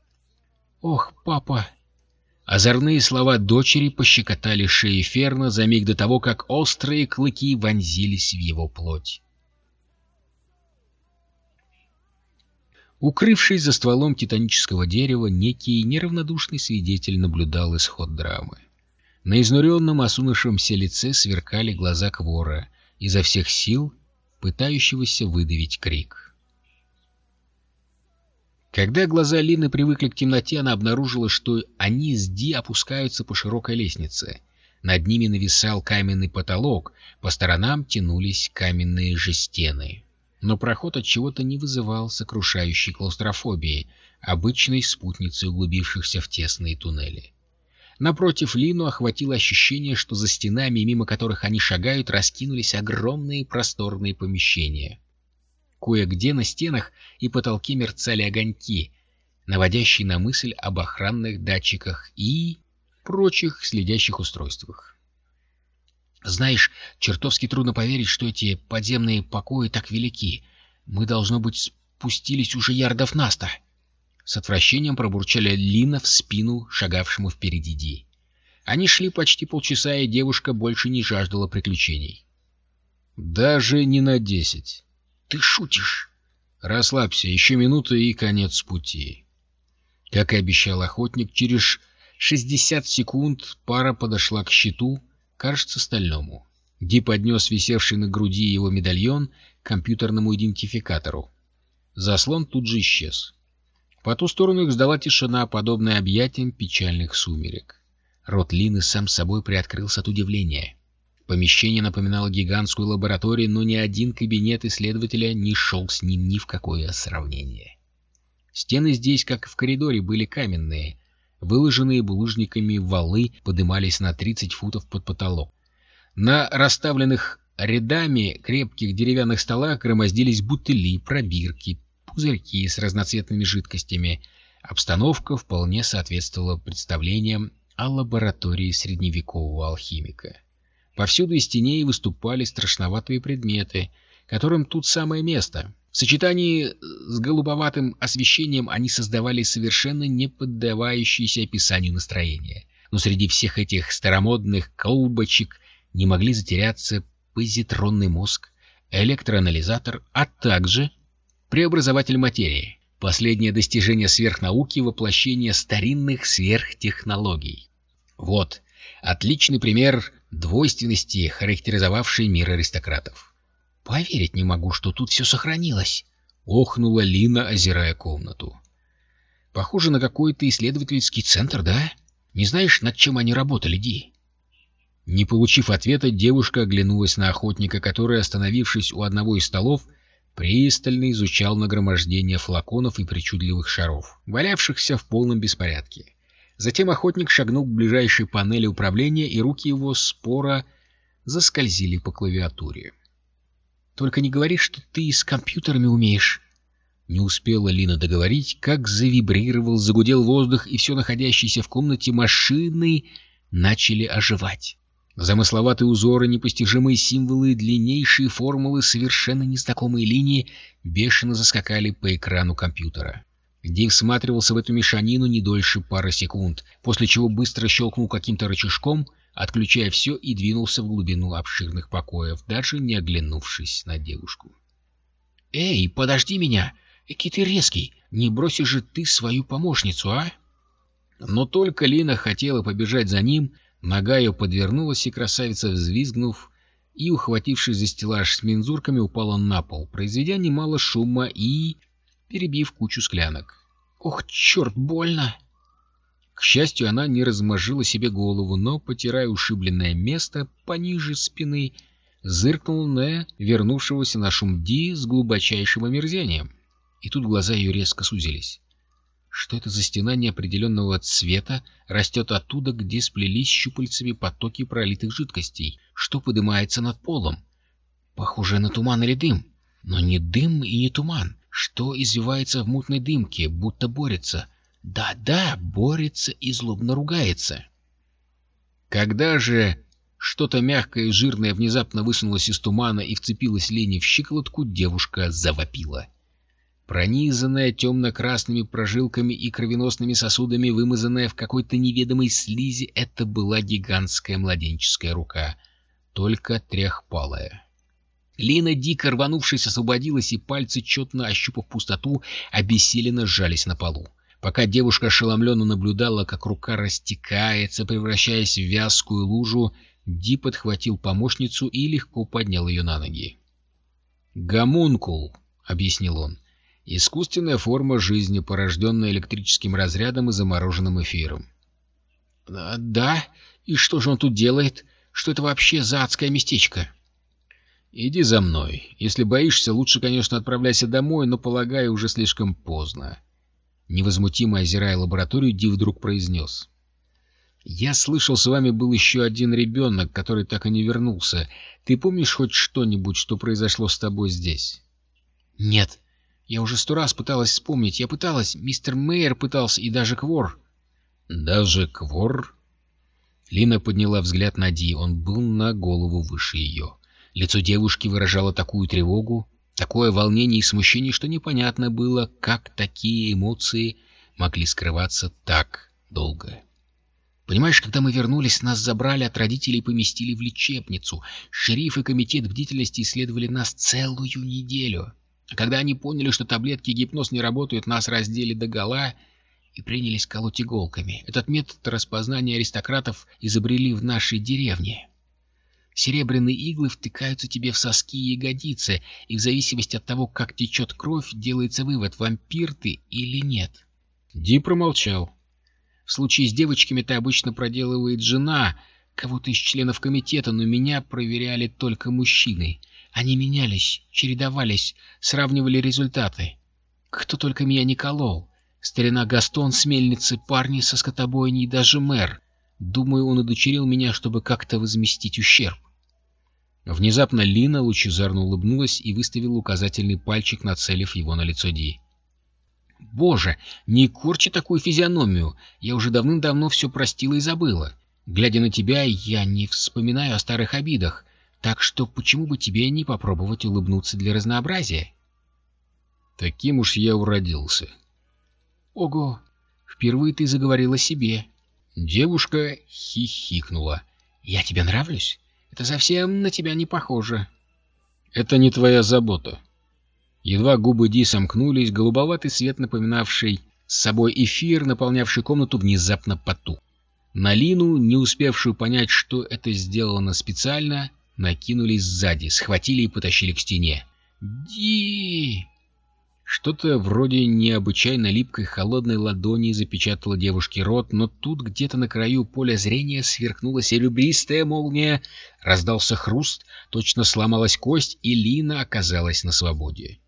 «Ох, папа!» Озорные слова дочери пощекотали шеи Ферна за миг до того, как острые клыки вонзились в его плоть. Укрывшись за стволом титанического дерева, некий неравнодушный свидетель наблюдал исход драмы. На изнуренном, осунувшемся лице сверкали глаза Квора, изо всех сил пытающегося выдавить крик. Когда глаза Лины привыкли к темноте, она обнаружила, что они с Ди опускаются по широкой лестнице. Над ними нависал каменный потолок, по сторонам тянулись каменные же стены. Но проход от чего-то не вызывал сокрушающей клаустрофобии, обычной спутницы углубившихся в тесные туннели. Напротив Лину охватило ощущение, что за стенами, мимо которых они шагают, раскинулись огромные просторные помещения. Кое-где на стенах и потолке мерцали огоньки, наводящие на мысль об охранных датчиках и прочих следящих устройствах. Знаешь, чертовски трудно поверить, что эти подземные покои так велики. Мы, должно быть, спустились уже ярдов на сто. С отвращением пробурчали Лина в спину шагавшему впереди Ди. Они шли почти полчаса, и девушка больше не жаждала приключений. «Даже не на десять». «Ты шутишь?» «Расслабься, еще минута и конец пути». Как и обещал охотник, через 60 секунд пара подошла к щиту, кажется, стальному. Ди поднес висевший на груди его медальон к компьютерному идентификатору. Заслон тут же исчез. По ту сторону их сдала тишина, подобная объятиям печальных сумерек. Рот Лины сам собой приоткрылся от удивления. Помещение напоминало гигантскую лабораторию, но ни один кабинет исследователя не шел с ним ни в какое сравнение. Стены здесь, как и в коридоре, были каменные. Выложенные булыжниками валы подымались на 30 футов под потолок. На расставленных рядами крепких деревянных столах громоздились бутыли, пробирки, пузырьки с разноцветными жидкостями. Обстановка вполне соответствовала представлениям о лаборатории средневекового алхимика. Повсюду из теней выступали страшноватые предметы, которым тут самое место. В сочетании с голубоватым освещением они создавали совершенно не поддавающиеся описанию настроения. Но среди всех этих старомодных колбочек не могли затеряться позитронный мозг, электроанализатор, а также преобразователь материи. Последнее достижение сверхнауки — воплощение старинных сверхтехнологий. Вот отличный пример двойственности, характеризовавшей мир аристократов. «Поверить не могу, что тут все сохранилось», — охнула Лина, озирая комнату. «Похоже на какой-то исследовательский центр, да? Не знаешь, над чем они работали, Ди?» Не получив ответа, девушка оглянулась на охотника, который, остановившись у одного из столов, пристально изучал нагромождение флаконов и причудливых шаров, валявшихся в полном беспорядке. Затем охотник шагнул к ближайшей панели управления, и руки его спора заскользили по клавиатуре. «Только не говори, что ты с компьютерами умеешь». Не успела Лина договорить, как завибрировал, загудел воздух, и все находящиеся в комнате машины начали оживать. Замысловатые узоры, непостижимые символы, длиннейшие формулы, совершенно незнакомые линии бешено заскакали по экрану компьютера. Див всматривался в эту мешанину не дольше пары секунд, после чего быстро щелкнул каким-то рычажком, отключая все и двинулся в глубину обширных покоев, даже не оглянувшись на девушку. «Эй, подожди меня! Экий ты резкий! Не бросишь же ты свою помощницу, а?» Но только Лина хотела побежать за ним, Нога ее подвернулась, и красавица, взвизгнув и, ухватившись за стеллаж с мензурками, упала на пол, произведя немало шума и... перебив кучу склянок. «Ох, черт, больно!» К счастью, она не размажила себе голову, но, потирая ушибленное место пониже спины, зыркнула на вернувшегося на шум Ди с глубочайшим омерзением. И тут глаза ее резко сузились. Что это за стена неопределенного цвета растет оттуда, где сплелись щупальцами потоки пролитых жидкостей? Что поднимается над полом? Похоже на туман или дым. Но не дым и не туман. Что извивается в мутной дымке, будто борется? Да-да, борется и злобно ругается. Когда же что-то мягкое и жирное внезапно высунулось из тумана и вцепилось Лене в щиколотку, девушка завопила — Пронизанная темно-красными прожилками и кровеносными сосудами, вымазанная в какой-то неведомой слизи, это была гигантская младенческая рука, только трехпалая. Лина, дико рванувшись, освободилась, и пальцы, четно ощупав пустоту, обессиленно сжались на полу. Пока девушка ошеломленно наблюдала, как рука растекается, превращаясь в вязкую лужу, Ди подхватил помощницу и легко поднял ее на ноги. «Гомункул», — объяснил он, — Искусственная форма жизни, порожденная электрическим разрядом и замороженным эфиром. «Да? И что же он тут делает? Что это вообще за адское местечко?» «Иди за мной. Если боишься, лучше, конечно, отправляйся домой, но, полагаю, уже слишком поздно». Невозмутимо озирая лабораторию, Ди вдруг произнес. «Я слышал, с вами был еще один ребенок, который так и не вернулся. Ты помнишь хоть что-нибудь, что произошло с тобой здесь?» «Нет», я уже сто раз пыталась вспомнить. Я пыталась, мистер Мейер пытался, и даже Квор. Даже Квор? Лина подняла взгляд на Ди. Он был на голову выше ее. Лицо девушки выражало такую тревогу, такое волнение и смущение, что непонятно было, как такие эмоции могли скрываться так долго. Понимаешь, когда мы вернулись, нас забрали от родителей и поместили в лечебницу. Шериф и комитет бдительности исследовали нас целую неделю. А когда они поняли, что таблетки гипноз не работают, нас раздели догола и принялись колоть иголками. Этот метод распознания аристократов изобрели в нашей деревне. Серебряные иглы втыкаются тебе в соски и ягодицы, и в зависимости от того, как течет кровь, делается вывод, вампир ты или нет. Ди промолчал. В случае с девочками это обычно проделывает жена, кого-то из членов комитета, но меня проверяли только мужчины. Они менялись, чередовались, сравнивали результаты. Кто только меня не колол. Старина Гастон с мельницы, парни со скотобойни и даже мэр. Думаю, он удочерил меня, чтобы как-то возместить ущерб. Внезапно Лина лучезарно улыбнулась и выставила указательный пальчик, нацелив его на лицо Ди. «Боже, не корчи такую физиономию! Я уже давным-давно все простила и забыла. Глядя на тебя, я не вспоминаю о старых обидах, так что почему бы тебе не попробовать улыбнуться для разнообразия?» «Таким уж я уродился». «Ого, впервые ты заговорила себе». Девушка хихикнула. «Я тебе нравлюсь? Это совсем на тебя не похоже». «Это не твоя забота». Едва губы Ди сомкнулись, голубоватый свет, напоминавший с собой эфир, наполнявший комнату, внезапно потух. На Лину, не успевшую понять, что это сделано специально, накинулись сзади, схватили и потащили к стене. «Ди!» Что-то вроде необычайно липкой холодной ладони запечатало девушке рот, но тут где-то на краю поля зрения сверкнула серебристая молния, раздался хруст, точно сломалась кость, и Лина оказалась на свободе.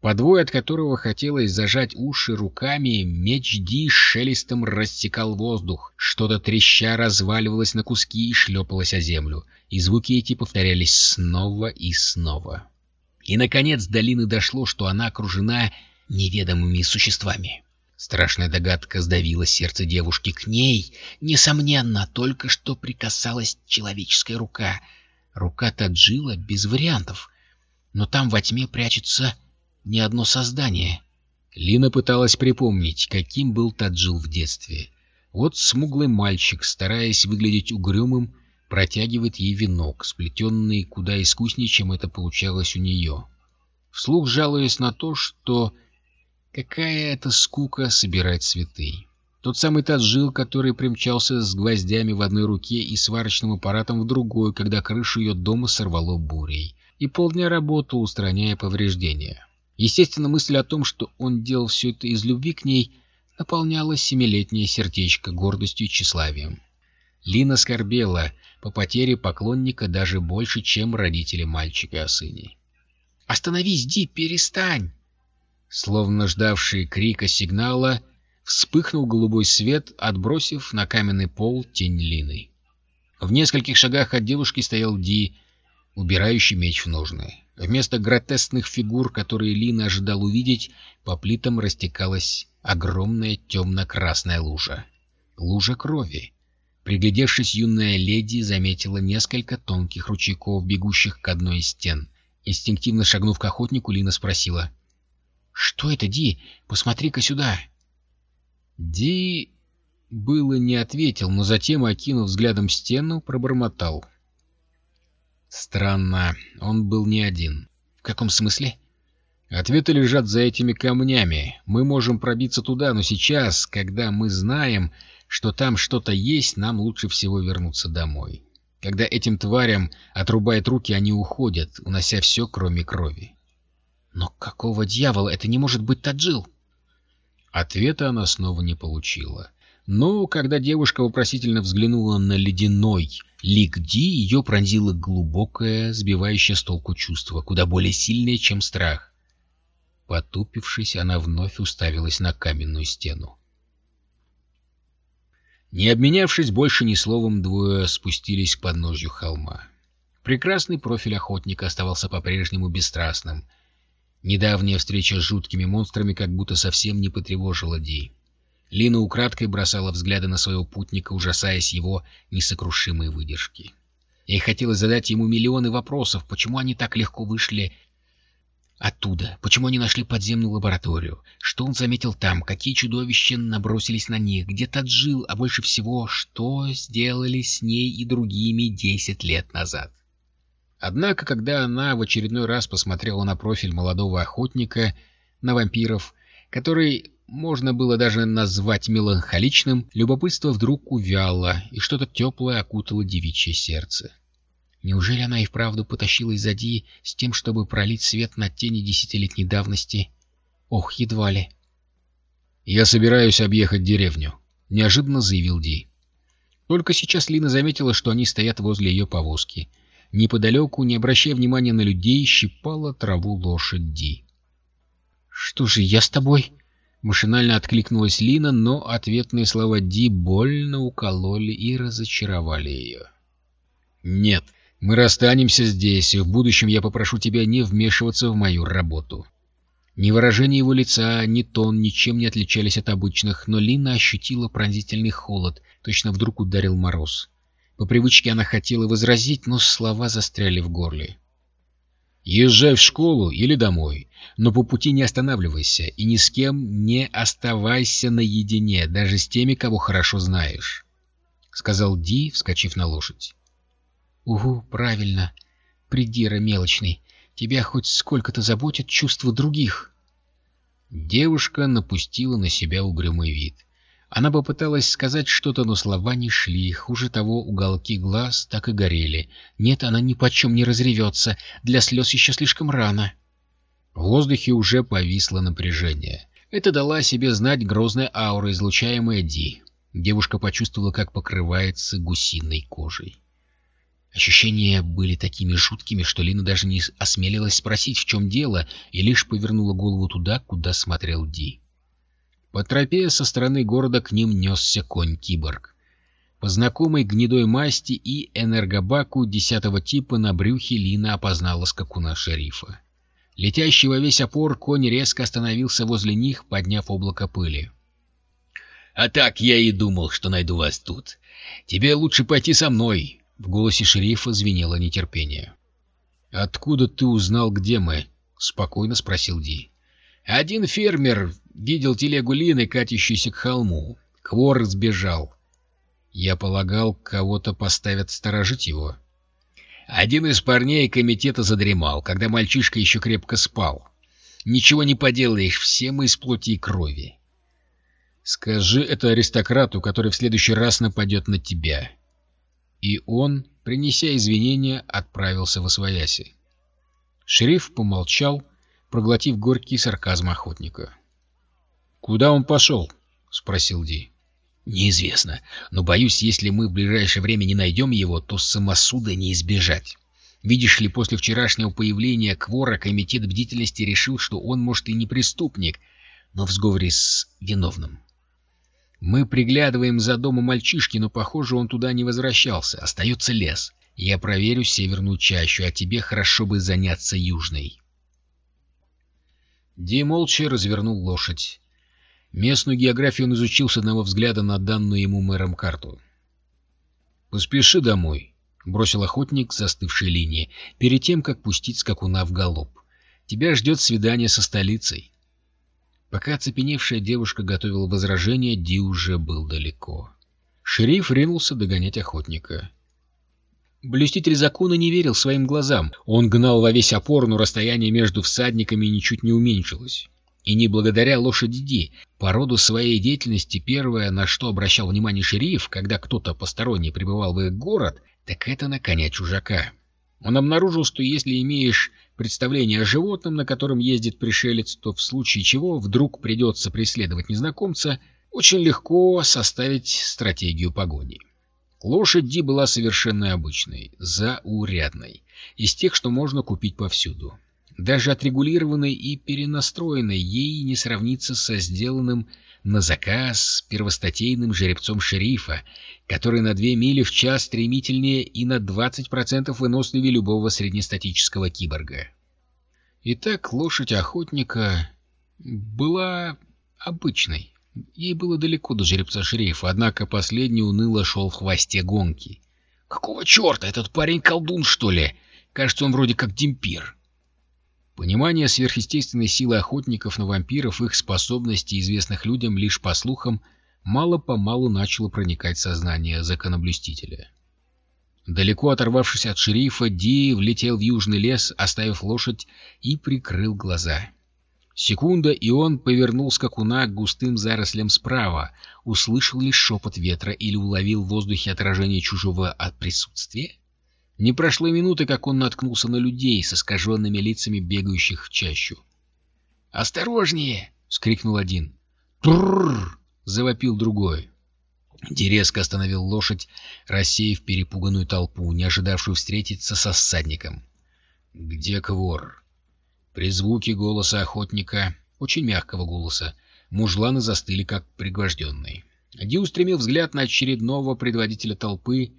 Подвой, от которого хотелось зажать уши руками, меч Ди шелестом рассекал воздух, что-то треща разваливалось на куски и шлепалось о землю, и звуки эти повторялись снова и снова. И, наконец, до Лины дошло, что она окружена неведомыми существами. Страшная догадка сдавила сердце девушки. К ней, несомненно, только что прикасалась человеческая рука. Рука Таджила без вариантов. Но там во тьме прячется не одно создание. Лина пыталась припомнить, каким был Таджил в детстве. Вот смуглый мальчик, стараясь выглядеть угрюмым, протягивает ей венок, сплетенный куда искуснее, чем это получалось у нее. Вслух жалуясь на то, что какая это скука собирать цветы. Тот самый Таджил, который примчался с гвоздями в одной руке и сварочным аппаратом в другой, когда крышу ее дома сорвало бурей, и полдня работал, устраняя повреждения. Естественно, мысль о том, что он делал все это из любви к ней, наполняла семилетнее сердечко гордостью и тщеславием. Лина скорбела по потере поклонника даже больше, чем родители мальчика о сыне. «Остановись, Ди, перестань!» Словно ждавший крика сигнала, вспыхнул голубой свет, отбросив на каменный пол тень Лины. В нескольких шагах от девушки стоял Ди, убирающий меч в ножны. Вместо гротескных фигур, которые Лина ожидал увидеть, по плитам растекалась огромная темно-красная лужа. Лужа крови. Приглядевшись, юная леди заметила несколько тонких ручейков, бегущих к одной из стен. Инстинктивно шагнув к охотнику, Лина спросила. — Что это, Ди? Посмотри-ка сюда. Ди было не ответил, но затем, окинув взглядом стену, пробормотал. Странно, он был не один. — В каком смысле? — Ответы лежат за этими камнями. Мы можем пробиться туда, но сейчас, когда мы знаем что там что-то есть, нам лучше всего вернуться домой. Когда этим тварям отрубают руки, они уходят, унося все, кроме крови. Но какого дьявола? Это не может быть Таджил. Ответа она снова не получила. Но когда девушка вопросительно взглянула на ледяной лик Ди, ее пронзило глубокое, сбивающее с толку чувство, куда более сильное, чем страх. Потупившись, она вновь уставилась на каменную стену. Не обменявшись больше ни словом, двое спустились к подножью холма. Прекрасный профиль охотника оставался по-прежнему бесстрастным. Недавняя встреча с жуткими монстрами как будто совсем не потревожила Ди. Лина украдкой бросала взгляды на своего путника, ужасаясь его несокрушимой выдержки. Ей хотелось задать ему миллионы вопросов, почему они так легко вышли Оттуда. Почему они нашли подземную лабораторию? Что он заметил там? Какие чудовища набросились на них? Где тот жил? А больше всего, что сделали с ней и другими десять лет назад? Однако, когда она в очередной раз посмотрела на профиль молодого охотника на вампиров, который можно было даже назвать меланхоличным, любопытство вдруг увяло, и что-то теплое окутало девичье сердце. Неужели она и вправду потащила Изади с тем, чтобы пролить свет на тени десятилетней давности? Ох, едва ли. «Я собираюсь объехать деревню», — неожиданно заявил Ди. Только сейчас Лина заметила, что они стоят возле ее повозки. Неподалеку, не обращая внимания на людей, щипала траву лошадь Ди. «Что же, я с тобой?» Машинально откликнулась Лина, но ответные слова Ди больно укололи и разочаровали ее. «Нет», мы расстанемся здесь, и в будущем я попрошу тебя не вмешиваться в мою работу. Ни выражение его лица, ни тон ничем не отличались от обычных, но Лина ощутила пронзительный холод, точно вдруг ударил мороз. По привычке она хотела возразить, но слова застряли в горле. «Езжай в школу или домой, но по пути не останавливайся и ни с кем не оставайся наедине, даже с теми, кого хорошо знаешь», — сказал Ди, вскочив на лошадь. Угу, правильно. Придира мелочный. Тебя хоть сколько-то заботят чувства других. Девушка напустила на себя угрюмый вид. Она попыталась сказать что-то, но слова не шли. Хуже того, уголки глаз так и горели. Нет, она ни почем не разревется. Для слез еще слишком рано. В воздухе уже повисло напряжение. Это дала себе знать грозная аура, излучаемая Ди. Девушка почувствовала, как покрывается гусиной кожей. Ощущения были такими жуткими, что Лина даже не осмелилась спросить, в чем дело, и лишь повернула голову туда, куда смотрел Ди. По тропе со стороны города к ним несся конь-киборг. По знакомой гнедой масти и энергобаку десятого типа на брюхе Лина опознала скакуна шерифа. Летящий во весь опор, конь резко остановился возле них, подняв облако пыли. — А так я и думал, что найду вас тут. Тебе лучше пойти со мной. В голосе шерифа звенело нетерпение. «Откуда ты узнал, где мы?» — спокойно спросил Ди. «Один фермер видел телегу Лины, катящуюся к холму. Квор сбежал. Я полагал, кого-то поставят сторожить его». Один из парней комитета задремал, когда мальчишка еще крепко спал. «Ничего не поделаешь, все мы из плоти и крови». «Скажи это аристократу, который в следующий раз нападет на тебя», и он, принеся извинения, отправился в Освояси. Шериф помолчал, проглотив горький сарказм охотника. «Куда он пошел?» — спросил Ди. «Неизвестно, но, боюсь, если мы в ближайшее время не найдем его, то самосуда не избежать. Видишь ли, после вчерашнего появления Квора комитет бдительности решил, что он, может, и не преступник, но в сговоре с виновным. Мы приглядываем за домом мальчишки, но, похоже, он туда не возвращался. Остается лес. Я проверю северную чащу, а тебе хорошо бы заняться южной. Ди молча развернул лошадь. Местную географию он изучил с одного взгляда на данную ему мэром карту. «Поспеши домой», — бросил охотник с застывшей линии, перед тем, как пустить скакуна в галоп. «Тебя ждет свидание со столицей». Пока оцепеневшая девушка готовила возражение, Ди уже был далеко. Шериф ринулся догонять охотника. Блюститель закона не верил своим глазам. Он гнал во весь опор, но расстояние между всадниками ничуть не уменьшилось. И не благодаря лошади Ди. По роду своей деятельности первое, на что обращал внимание шериф, когда кто-то посторонний прибывал в их город, так это на коня чужака. Он обнаружил, что если имеешь представление о животном, на котором ездит пришелец, то в случае чего вдруг придется преследовать незнакомца, очень легко составить стратегию погони. Лошадь Ди была совершенно обычной, заурядной, из тех, что можно купить повсюду. Даже отрегулированной и перенастроенной ей не сравнится со сделанным на заказ первостатейным жеребцом шерифа, который на две мили в час стремительнее и на 20% выносливее любого среднестатического киборга. Итак, лошадь охотника была обычной. Ей было далеко до жеребца шерифа, однако последний уныло шел в хвосте гонки. «Какого черта? Этот парень колдун, что ли? Кажется, он вроде как демпир». Понимание сверхъестественной силы охотников на вампиров, их способностей, известных людям лишь по слухам, мало-помалу начало проникать в сознание законоблюстителя. Далеко оторвавшись от шерифа, Ди влетел в южный лес, оставив лошадь, и прикрыл глаза. Секунда, и он повернул скакуна к густым зарослям справа, услышал лишь шепот ветра или уловил в воздухе отражение чужого от присутствия. Не прошло минуты, как он наткнулся на людей с искаженными лицами, бегающих в чащу. «Осторожнее!» — скрикнул один. «Трррр!» — завопил другой. Дерезко остановил лошадь, рассеяв перепуганную толпу, не ожидавшую встретиться со всадником. «Где Квор?» При звуке голоса охотника, очень мягкого голоса, мужланы застыли, как пригвожденные. Ди устремил взгляд на очередного предводителя толпы,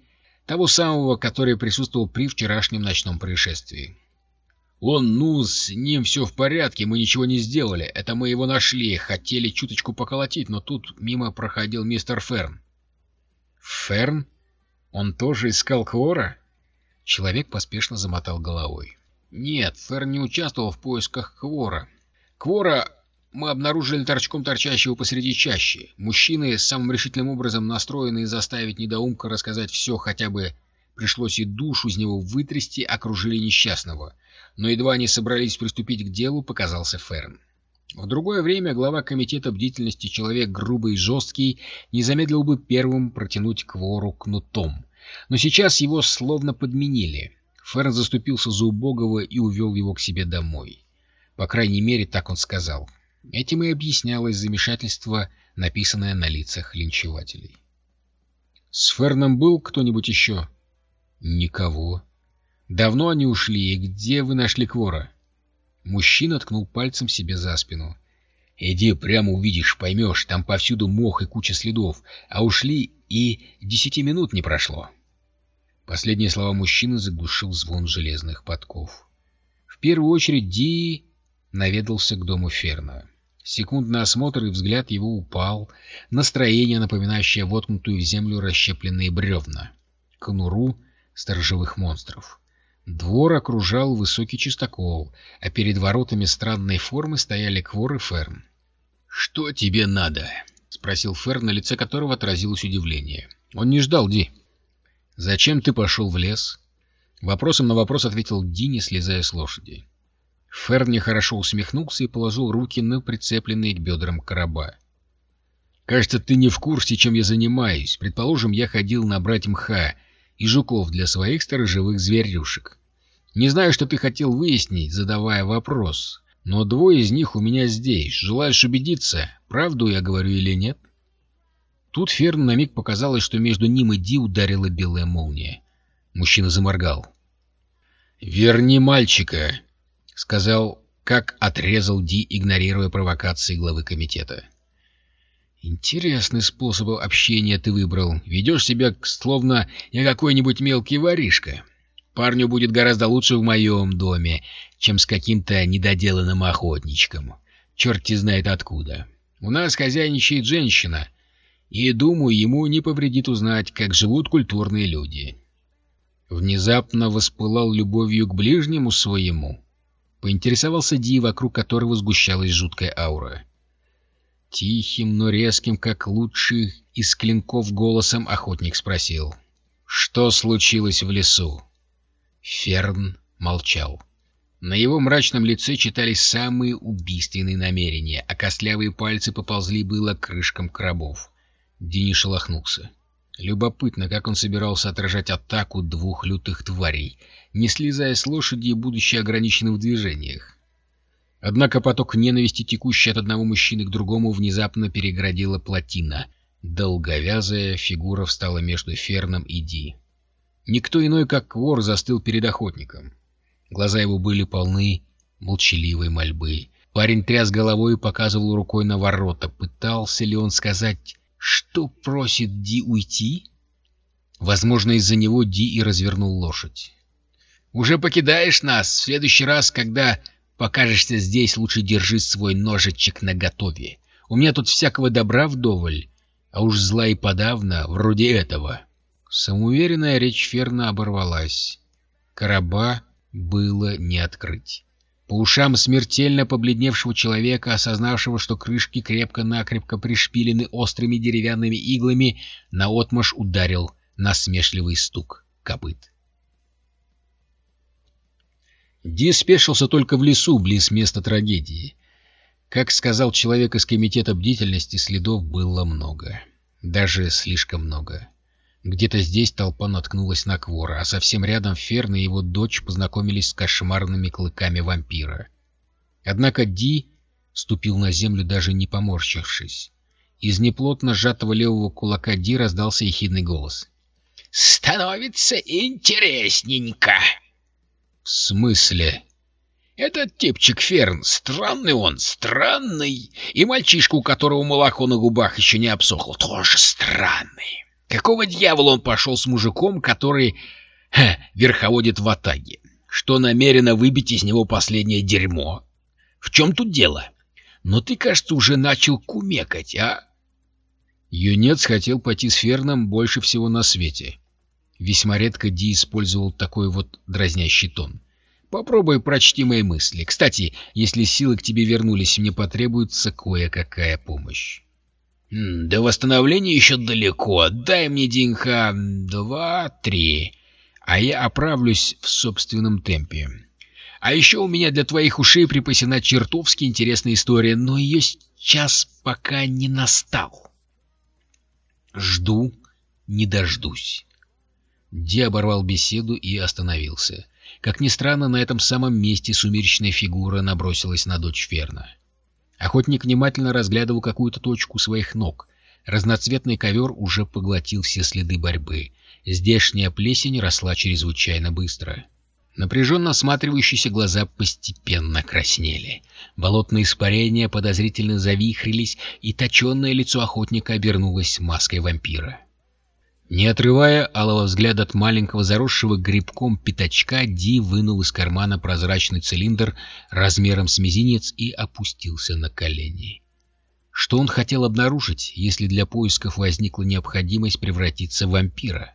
того самого, который присутствовал при вчерашнем ночном происшествии. «Он, ну, с ним все в порядке, мы ничего не сделали. Это мы его нашли, хотели чуточку поколотить, но тут мимо проходил мистер Ферн». «Ферн? Он тоже искал Квора?» Человек поспешно замотал головой. «Нет, Ферн не участвовал в поисках Квора. Квора мы обнаружили торчком торчащего посреди чащи. Мужчины самым решительным образом настроены заставить недоумка рассказать все, хотя бы пришлось и душу из него вытрясти, окружили несчастного. Но едва они собрались приступить к делу, показался Ферн. В другое время глава комитета бдительности, человек грубый и жесткий, не замедлил бы первым протянуть к вору кнутом. Но сейчас его словно подменили. Ферн заступился за убогого и увел его к себе домой. По крайней мере, так он сказал. Этим и объяснялось замешательство, написанное на лицах линчевателей. «С Ферном был кто-нибудь еще?» «Никого». «Давно они ушли, и где вы нашли Квора?» Мужчина ткнул пальцем себе за спину. «Иди прямо увидишь, поймешь, там повсюду мох и куча следов, а ушли и десяти минут не прошло». Последние слова мужчины заглушил звон железных подков. В первую очередь Ди наведался к дому Ферна. Секундный осмотр и взгляд его упал, настроение, напоминающее воткнутую в землю расщепленные бревна, конуру сторожевых монстров. Двор окружал высокий чистокол, а перед воротами странной формы стояли Квор и Ферн. «Что тебе надо?» — спросил Ферн, на лице которого отразилось удивление. Он не ждал Ди. «Зачем ты пошел в лес?» Вопросом на вопрос ответил Ди, не слезая с лошади. Ферн нехорошо усмехнулся и положил руки на прицепленные к бедрам короба. «Кажется, ты не в курсе, чем я занимаюсь. Предположим, я ходил набрать мха, и жуков для своих сторожевых зверюшек. Не знаю, что ты хотел выяснить, задавая вопрос, но двое из них у меня здесь. Желаешь убедиться, правду я говорю или нет? Тут Ферн на миг показалось, что между ним и Ди ударила белая молния. Мужчина заморгал. «Верни мальчика», — сказал, как отрезал Ди, игнорируя провокации главы комитета. Интересный способ общения ты выбрал. Ведешь себя словно я какой-нибудь мелкий воришка. Парню будет гораздо лучше в моем доме, чем с каким-то недоделанным охотничком. Черт знает откуда. У нас хозяйничает женщина, и, думаю, ему не повредит узнать, как живут культурные люди. Внезапно воспылал любовью к ближнему своему. Поинтересовался Ди, вокруг которого сгущалась жуткая аура. Тихим, но резким, как лучший из клинков голосом охотник спросил. «Что случилось в лесу?» Ферн молчал. На его мрачном лице читались самые убийственные намерения, а костлявые пальцы поползли было к крышкам крабов. Дини шелохнулся. Любопытно, как он собирался отражать атаку двух лютых тварей, не слезая с лошади и будучи ограниченным в движениях. Однако поток ненависти, текущий от одного мужчины к другому, внезапно переградила плотина. Долговязая фигура встала между Ферном и Ди. Никто иной, как Квор, застыл перед охотником. Глаза его были полны молчаливой мольбы. Парень тряс головой и показывал рукой на ворота. Пытался ли он сказать, что просит Ди уйти? Возможно, из-за него Ди и развернул лошадь. «Уже покидаешь нас в следующий раз, когда Покажешься здесь, лучше держи свой ножичек наготове. У меня тут всякого добра вдоволь, а уж зла и подавно, вроде этого. Самоуверенная речь Ферна оборвалась. Короба было не открыть. По ушам смертельно побледневшего человека, осознавшего, что крышки крепко-накрепко пришпилены острыми деревянными иглами, наотмашь ударил насмешливый стук копыт. Ди спешился только в лесу, близ места трагедии. Как сказал человек из комитета бдительности, следов было много. Даже слишком много. Где-то здесь толпа наткнулась на Квора, а совсем рядом Ферн и его дочь познакомились с кошмарными клыками вампира. Однако Ди ступил на землю, даже не поморщившись. Из неплотно сжатого левого кулака Ди раздался ехидный голос. «Становится интересненько!» «В смысле?» «Этот типчик Ферн, странный он, странный. И мальчишка, у которого молоко на губах еще не обсохло, тоже странный. Какого дьявола он пошел с мужиком, который ха, верховодит в Атаге? Что намерено выбить из него последнее дерьмо? В чем тут дело? Но ты, кажется, уже начал кумекать, а?» Юнец хотел пойти с Ферном больше всего на свете. Весьма редко Ди использовал такой вот дразнящий тон. Попробуй прочти мои мысли. Кстати, если силы к тебе вернулись, мне потребуется кое-какая помощь. До восстановления еще далеко. Дай мне деньха два-три, а я оправлюсь в собственном темпе. А еще у меня для твоих ушей припасена чертовски интересная история, но ее час пока не настал. Жду, не дождусь. Ди оборвал беседу и остановился. Как ни странно, на этом самом месте сумеречная фигура набросилась на дочь Ферна. Охотник внимательно разглядывал какую-то точку своих ног. Разноцветный ковер уже поглотил все следы борьбы. Здешняя плесень росла чрезвычайно быстро. Напряженно осматривающиеся глаза постепенно краснели. Болотные испарения подозрительно завихрились, и точенное лицо охотника обернулось маской вампира. Не отрывая алого взгляда от маленького заросшего грибком пятачка, Ди вынул из кармана прозрачный цилиндр размером с мизинец и опустился на колени. Что он хотел обнаружить, если для поисков возникла необходимость превратиться в вампира?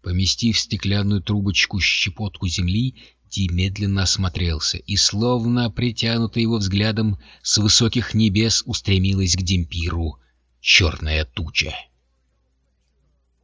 Поместив в стеклянную трубочку щепотку земли, Ди медленно осмотрелся, и, словно притянутый его взглядом, с высоких небес устремилась к Демпиру черная туча.